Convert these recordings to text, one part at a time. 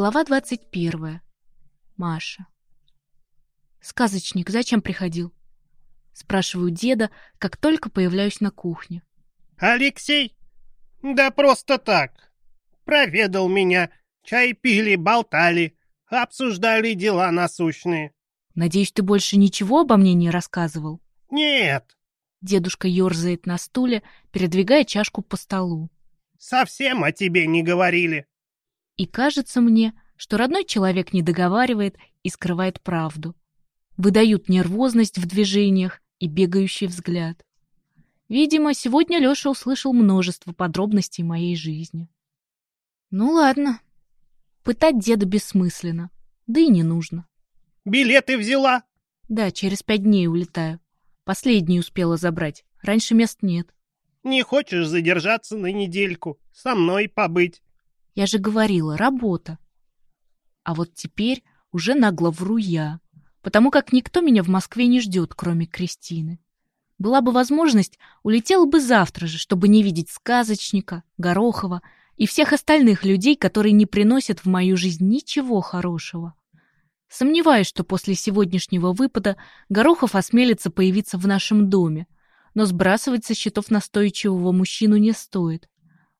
Глава двадцать первая. Маша. «Сказочник зачем приходил?» Спрашиваю деда, как только появляюсь на кухне. «Алексей? Да просто так. Проведал меня, чай пили, болтали, обсуждали дела насущные». «Надеюсь, ты больше ничего обо мне не рассказывал?» «Нет». Дедушка ерзает на стуле, передвигая чашку по столу. «Совсем о тебе не говорили». И кажется мне, что родной человек не договаривает и скрывает правду. Выдают нервозность в движениях и бегающий взгляд. Видимо, сегодня Лёша услышал множество подробностей моей жизни. Ну ладно. Пытать деда бессмысленно, да и не нужно. «Билеты взяла?» Да, через пять дней улетаю. Последний успела забрать. Раньше мест нет. «Не хочешь задержаться на недельку? Со мной побыть?» Я же говорила, работа. А вот теперь уже нагло вру я, потому как никто меня в Москве не ждет, кроме Кристины. Была бы возможность, улетела бы завтра же, чтобы не видеть сказочника, Горохова и всех остальных людей, которые не приносят в мою жизнь ничего хорошего. Сомневаюсь, что после сегодняшнего выпада Горохов осмелится появиться в нашем доме, но сбрасывать со счетов настойчивого мужчину не стоит.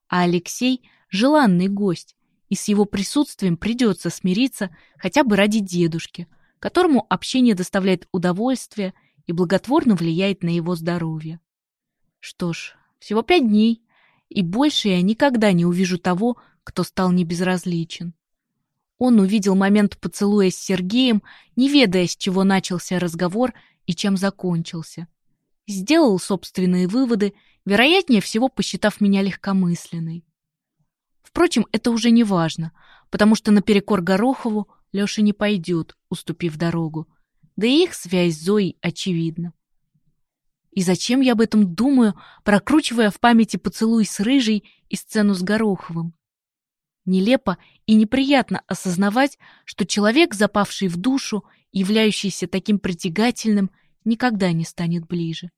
А Алексей — желанный гость, и с его присутствием придется смириться хотя бы ради дедушки, которому общение доставляет удовольствие и благотворно влияет на его здоровье. Что ж, всего пять дней, и больше я никогда не увижу того, кто стал небезразличен. Он увидел момент поцелуя с Сергеем, не ведая, с чего начался разговор и чем закончился. Сделал собственные выводы, вероятнее всего посчитав меня легкомысленной. Впрочем, это уже не важно, потому что наперекор Горохову Леша не пойдет, уступив дорогу. Да и их связь с Зоей очевидна. И зачем я об этом думаю, прокручивая в памяти поцелуй с Рыжей и сцену с Гороховым? Нелепо и неприятно осознавать, что человек, запавший в душу, являющийся таким притягательным, никогда не станет ближе.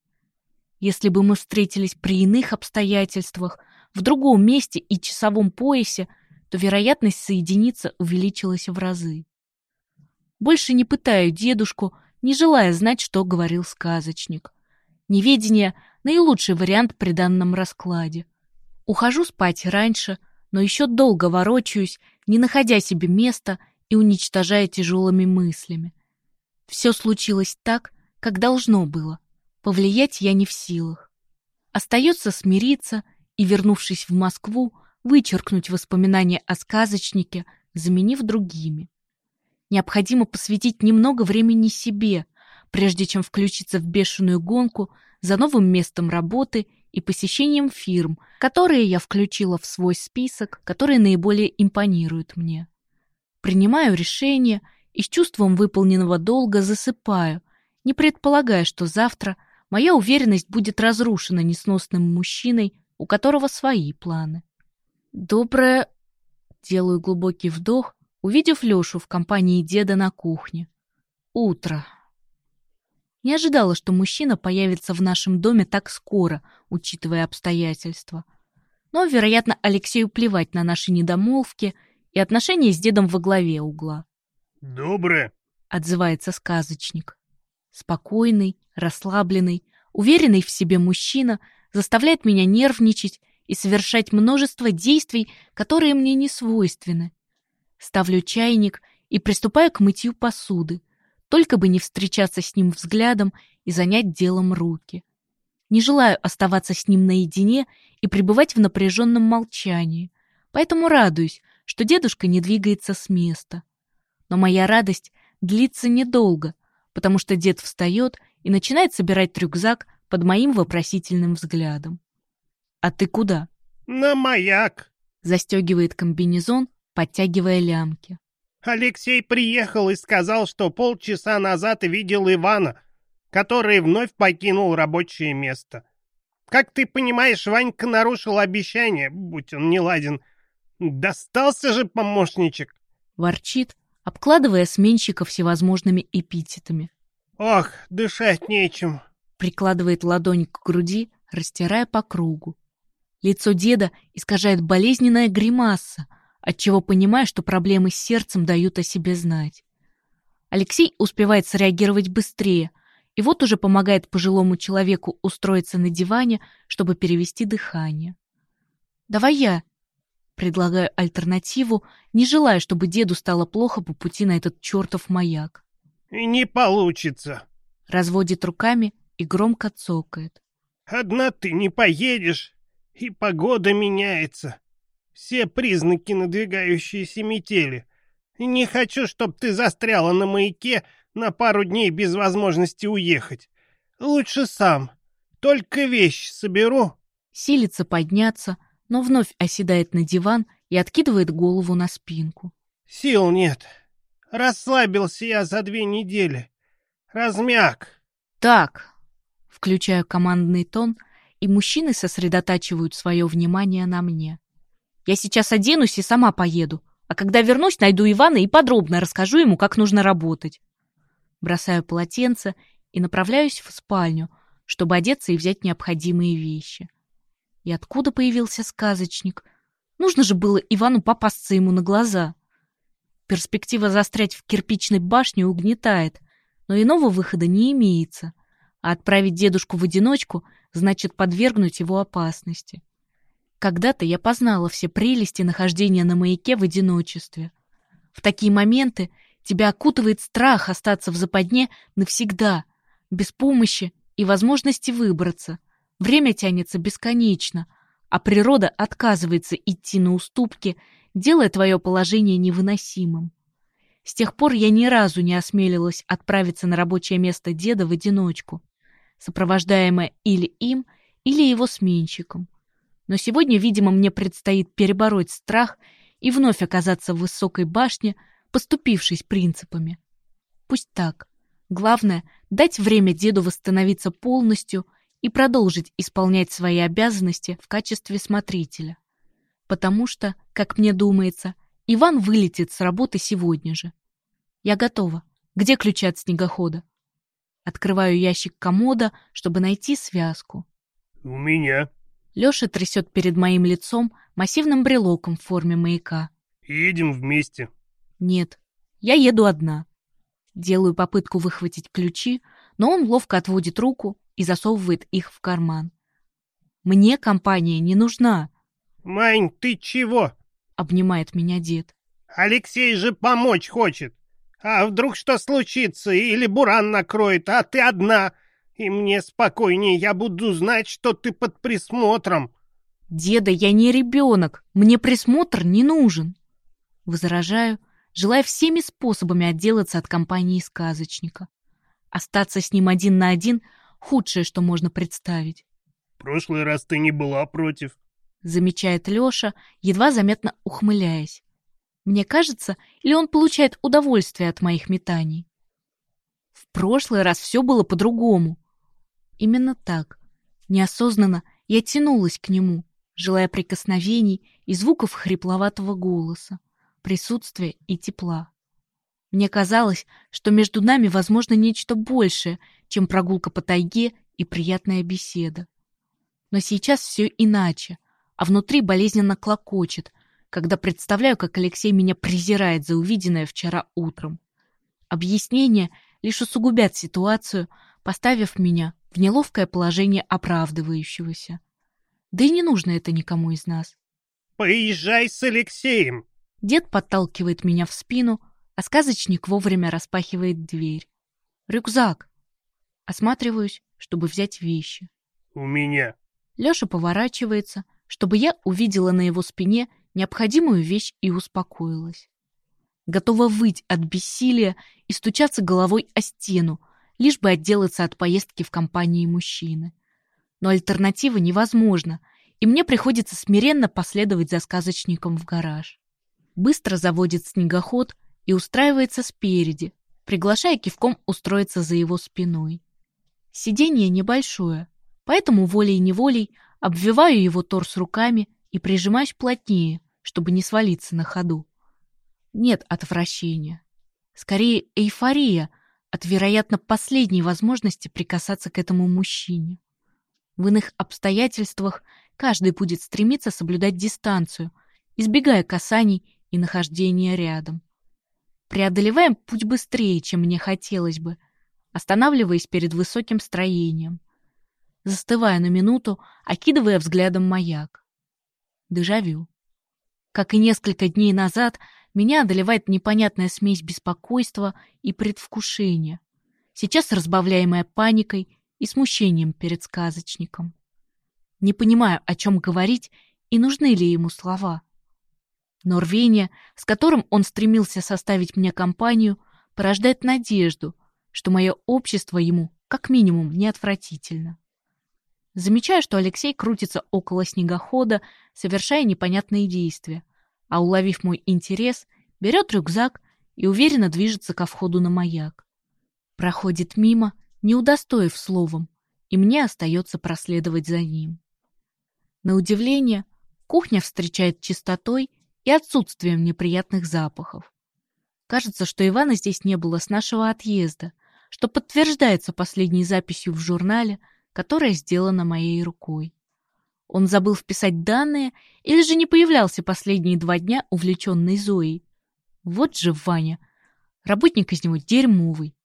Если бы мы встретились при иных обстоятельствах, в другом месте и часовом поясе, то вероятность соединиться увеличилась в разы. Больше не пытаю дедушку, не желая знать, что говорил сказочник. Неведение — наилучший вариант при данном раскладе. Ухожу спать раньше, но еще долго ворочаюсь, не находя себе места и уничтожая тяжелыми мыслями. Все случилось так, как должно было. Повлиять я не в силах. Остается смириться и, вернувшись в Москву, вычеркнуть воспоминания о сказочнике, заменив другими. Необходимо посвятить немного времени себе, прежде чем включиться в бешеную гонку за новым местом работы и посещением фирм, которые я включила в свой список, которые наиболее импонируют мне. Принимаю решение и с чувством выполненного долга засыпаю, не предполагая, что завтра моя уверенность будет разрушена несносным мужчиной, у которого свои планы. Доброе... Делаю глубокий вдох, увидев Лешу в компании деда на кухне. Утро. Не ожидала, что мужчина появится в нашем доме так скоро, учитывая обстоятельства. Но, вероятно, Алексею плевать на наши недомолвки и отношения с дедом во главе угла. «Доброе», — отзывается сказочник. Спокойный, расслабленный, уверенный в себе мужчина заставляет меня нервничать и совершать множество действий, которые мне не свойственны. Ставлю чайник и приступаю к мытью посуды, только бы не встречаться с ним взглядом и занять делом руки. Не желаю оставаться с ним наедине и пребывать в напряженном молчании, поэтому радуюсь, что дедушка не двигается с места. Но моя радость длится недолго, потому что дед встает и начинает собирать рюкзак, под моим вопросительным взглядом. «А ты куда?» «На маяк», — застегивает комбинезон, подтягивая лямки. «Алексей приехал и сказал, что полчаса назад видел Ивана, который вновь покинул рабочее место. Как ты понимаешь, Ванька нарушил обещание, будь он не ладен. Достался же помощничек!» Ворчит, обкладывая сменщика всевозможными эпитетами. «Ох, дышать нечем!» Прикладывает ладонь к груди, растирая по кругу. Лицо деда искажает болезненная гримаса, отчего понимаю, что проблемы с сердцем дают о себе знать. Алексей успевает среагировать быстрее, и вот уже помогает пожилому человеку устроиться на диване, чтобы перевести дыхание. «Давай я», Предлагаю альтернативу, не желая, чтобы деду стало плохо по пути на этот чертов маяк. «Не получится!» Разводит руками и громко цокает. «Одна ты не поедешь, и погода меняется. Все признаки надвигающейся метели. Не хочу, чтоб ты застряла на маяке на пару дней без возможности уехать. Лучше сам. Только вещи соберу». Силится подняться, но вновь оседает на диван и откидывает голову на спинку. «Сил нет. Расслабился я за две недели. Размяк». «Так», — включаю командный тон, и мужчины сосредотачивают свое внимание на мне. «Я сейчас оденусь и сама поеду, а когда вернусь, найду Ивана и подробно расскажу ему, как нужно работать». Бросаю полотенце и направляюсь в спальню, чтобы одеться и взять необходимые вещи. И откуда появился сказочник? Нужно же было Ивану попасться ему на глаза. Перспектива застрять в кирпичной башне угнетает, но иного выхода не имеется. А отправить дедушку в одиночку значит подвергнуть его опасности. Когда-то я познала все прелести нахождения на маяке в одиночестве. В такие моменты тебя окутывает страх остаться в западне навсегда, без помощи и возможности выбраться — Время тянется бесконечно, а природа отказывается идти на уступки, делая твое положение невыносимым. С тех пор я ни разу не осмелилась отправиться на рабочее место деда в одиночку, сопровождаемая или им, или его сменщиком. Но сегодня, видимо, мне предстоит перебороть страх и вновь оказаться в высокой башне, поступившись принципами. Пусть так. Главное — дать время деду восстановиться полностью и продолжить исполнять свои обязанности в качестве смотрителя. Потому что, как мне думается, Иван вылетит с работы сегодня же. Я готова. Где ключи от снегохода? Открываю ящик комода, чтобы найти связку. «У меня». Лёша трясет перед моим лицом массивным брелоком в форме маяка. «Едем вместе». «Нет, я еду одна». Делаю попытку выхватить ключи, но он ловко отводит руку и засовывает их в карман. «Мне компания не нужна!» «Мань, ты чего?» — обнимает меня дед. «Алексей же помочь хочет! А вдруг что случится, или буран накроет, а ты одна, и мне спокойнее, я буду знать, что ты под присмотром!» «Деда, я не ребенок, мне присмотр не нужен!» Возражаю, желая всеми способами отделаться от компании сказочника. Остаться с ним один на один худшее, что можно представить. «Прошлый раз ты не была против», — замечает Лёша, едва заметно ухмыляясь. Мне кажется, или он получает удовольствие от моих метаний? В прошлый раз все было по-другому. Именно так. Неосознанно я тянулась к нему, желая прикосновений и звуков хрипловатого голоса, присутствия и тепла. Мне казалось, что между нами возможно нечто большее, чем прогулка по тайге и приятная беседа. Но сейчас все иначе, а внутри болезненно клокочет, когда представляю, как Алексей меня презирает за увиденное вчера утром. Объяснения лишь усугубят ситуацию, поставив меня в неловкое положение оправдывающегося. Да и не нужно это никому из нас. «Поезжай с Алексеем!» Дед подталкивает меня в спину, а сказочник вовремя распахивает дверь. «Рюкзак!» Осматриваюсь, чтобы взять вещи. «У меня». Лёша поворачивается, чтобы я увидела на его спине необходимую вещь и успокоилась. Готова выть от бессилия и стучаться головой о стену, лишь бы отделаться от поездки в компании мужчины. Но альтернатива невозможна, и мне приходится смиренно последовать за сказочником в гараж. Быстро заводит снегоход и устраивается спереди, приглашая кивком устроиться за его спиной. Сиденье небольшое, поэтому волей-неволей обвиваю его торс руками и прижимаюсь плотнее, чтобы не свалиться на ходу. Нет отвращения. Скорее, эйфория от, вероятно, последней возможности прикасаться к этому мужчине. В иных обстоятельствах каждый будет стремиться соблюдать дистанцию, избегая касаний и нахождение рядом. Преодолеваем путь быстрее, чем мне хотелось бы, останавливаясь перед высоким строением. Застывая на минуту, окидывая взглядом маяк. Дежавю. Как и несколько дней назад, меня одолевает непонятная смесь беспокойства и предвкушения, сейчас разбавляемая паникой и смущением перед сказочником. Не понимаю, о чем говорить и нужны ли ему слова. Но рвение, с которым он стремился составить мне компанию, порождает надежду, что мое общество ему, как минимум, не отвратительно. Замечаю, что Алексей крутится около снегохода, совершая непонятные действия, а, уловив мой интерес, берет рюкзак и уверенно движется ко входу на маяк. Проходит мимо, не удостоив словом, и мне остается проследовать за ним. На удивление, кухня встречает чистотой и отсутствием неприятных запахов. Кажется, что Ивана здесь не было с нашего отъезда, что подтверждается последней записью в журнале, которая сделана моей рукой. Он забыл вписать данные или же не появлялся последние два дня, увлеченный Зоей. Вот же Ваня. Работник из него дерьмовый.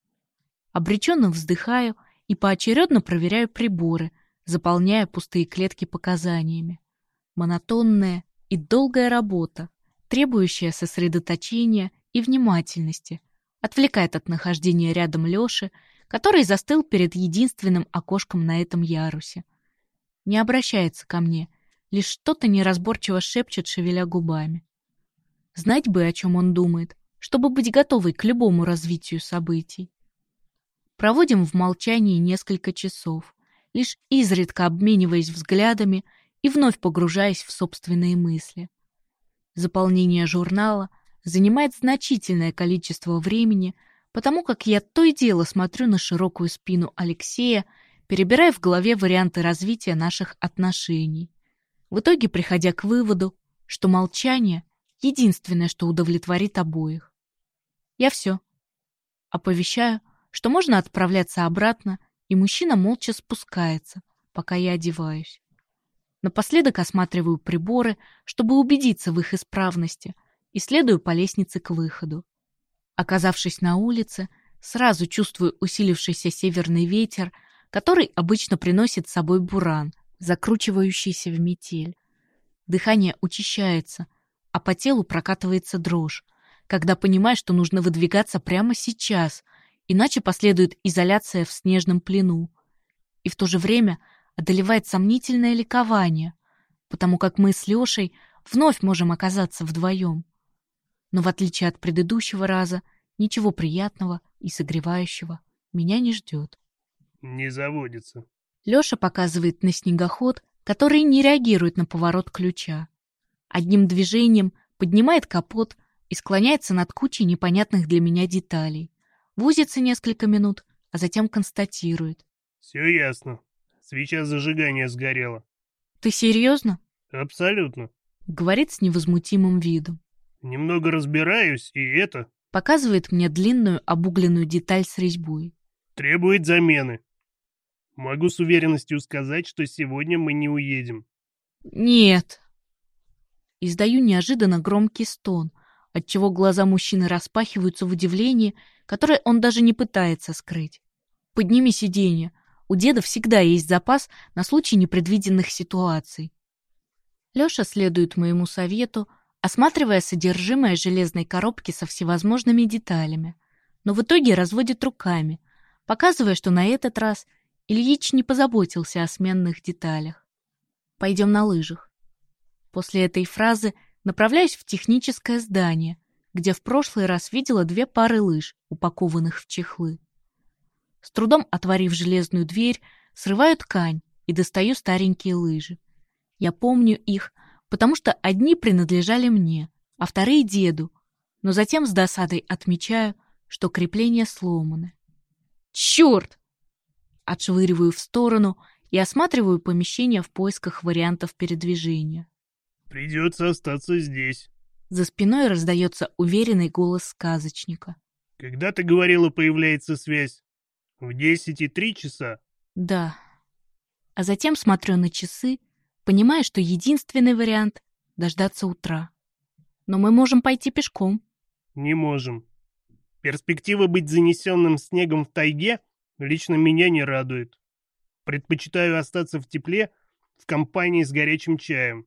Обреченно вздыхаю и поочередно проверяю приборы, заполняя пустые клетки показаниями. Монотонная и долгая работа, требующая сосредоточения и внимательности, отвлекает от нахождения рядом Лёши, который застыл перед единственным окошком на этом ярусе. Не обращается ко мне, лишь что-то неразборчиво шепчет, шевеля губами. Знать бы, о чем он думает, чтобы быть готовой к любому развитию событий. Проводим в молчании несколько часов, лишь изредка обмениваясь взглядами и вновь погружаясь в собственные мысли. Заполнение журнала занимает значительное количество времени, потому как я то и дело смотрю на широкую спину Алексея, перебирая в голове варианты развития наших отношений. В итоге приходя к выводу, что молчание — единственное, что удовлетворит обоих. Я все. Оповещаю, что можно отправляться обратно, и мужчина молча спускается, пока я одеваюсь. Напоследок осматриваю приборы, чтобы убедиться в их исправности, и следую по лестнице к выходу. Оказавшись на улице, сразу чувствую усилившийся северный ветер, который обычно приносит с собой буран, закручивающийся в метель. Дыхание учащается, а по телу прокатывается дрожь, когда понимаешь, что нужно выдвигаться прямо сейчас — иначе последует изоляция в снежном плену. И в то же время одолевает сомнительное ликование, потому как мы с Лешей вновь можем оказаться вдвоем. Но в отличие от предыдущего раза, ничего приятного и согревающего меня не ждет. Не заводится. Леша показывает на снегоход, который не реагирует на поворот ключа. Одним движением поднимает капот и склоняется над кучей непонятных для меня деталей. Возится несколько минут, а затем констатирует. «Все ясно. Свеча зажигания сгорела». «Ты серьезно?» «Абсолютно», — говорит с невозмутимым видом. «Немного разбираюсь, и это...» Показывает мне длинную обугленную деталь с резьбой. «Требует замены. Могу с уверенностью сказать, что сегодня мы не уедем». «Нет». Издаю неожиданно громкий стон, отчего глаза мужчины распахиваются в удивлении, которое он даже не пытается скрыть. «Подними сиденье. У деда всегда есть запас на случай непредвиденных ситуаций». Лёша следует моему совету, осматривая содержимое железной коробки со всевозможными деталями, но в итоге разводит руками, показывая, что на этот раз Ильич не позаботился о сменных деталях. «Пойдем на лыжах». После этой фразы направляюсь в техническое здание, где в прошлый раз видела две пары лыж, упакованных в чехлы. С трудом отворив железную дверь, срываю ткань и достаю старенькие лыжи. Я помню их, потому что одни принадлежали мне, а вторые — деду, но затем с досадой отмечаю, что крепления сломаны. «Черт!» Отшвыриваю в сторону и осматриваю помещение в поисках вариантов передвижения. «Придется остаться здесь», за спиной раздается уверенный голос сказочника. «Когда ты говорила, появляется связь? В десять и три часа?» «Да». А затем смотрю на часы, понимая, что единственный вариант — дождаться утра. Но мы можем пойти пешком. Не можем. Перспектива быть занесенным снегом в тайге лично меня не радует. Предпочитаю остаться в тепле в компании с горячим чаем.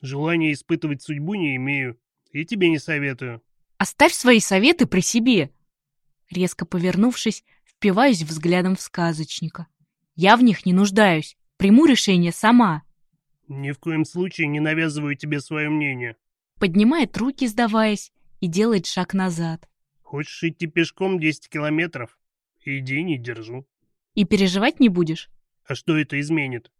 Желания испытывать судьбу не имею, и тебе не советую. Оставь свои советы при себе. Резко повернувшись, впиваюсь взглядом в сказочника. Я в них не нуждаюсь. Приму решение сама. Ни в коем случае не навязываю тебе свое мнение. Поднимает руки, сдаваясь, и делает шаг назад. Хочешь идти пешком 10 километров? Иди, не держу. И переживать не будешь? А что это изменит?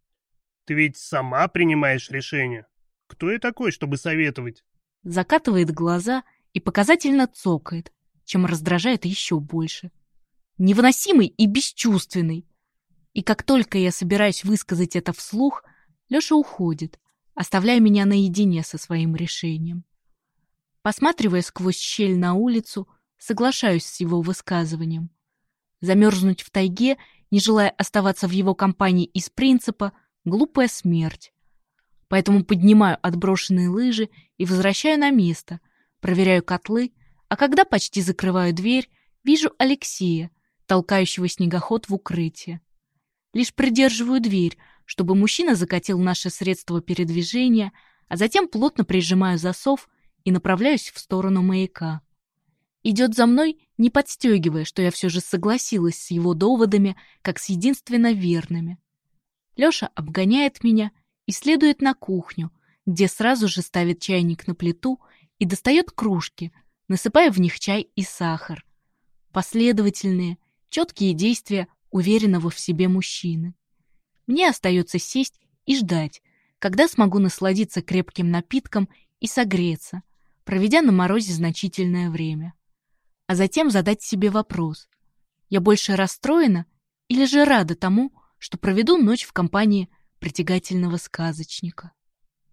Ты ведь сама принимаешь решение. Кто я такой, чтобы советовать? Закатывает глаза и показательно цокает, чем раздражает еще больше. Невыносимый и бесчувственный. И как только я собираюсь высказать это вслух, Леша уходит, оставляя меня наедине со своим решением. Посматривая сквозь щель на улицу, соглашаюсь с его высказыванием. Замерзнуть в тайге, не желая оставаться в его компании из принципа, глупая смерть. Поэтому поднимаю отброшенные лыжи и возвращаю на место, проверяю котлы, а когда почти закрываю дверь, вижу Алексея, толкающего снегоход в укрытие. Лишь придерживаю дверь, чтобы мужчина закатил наше средство передвижения, а затем плотно прижимаю засов и направляюсь в сторону маяка. Идет за мной, не подстегивая, что я все же согласилась с его доводами, как с единственно верными. Леша обгоняет меня и следует на кухню, где сразу же ставит чайник на плиту и достает кружки, насыпая в них чай и сахар. Последовательные, четкие действия уверенного в себе мужчины. Мне остается сесть и ждать, когда смогу насладиться крепким напитком и согреться, проведя на морозе значительное время. А затем задать себе вопрос. Я больше расстроена или же рада тому, что проведу ночь в компании притягательного сказочника?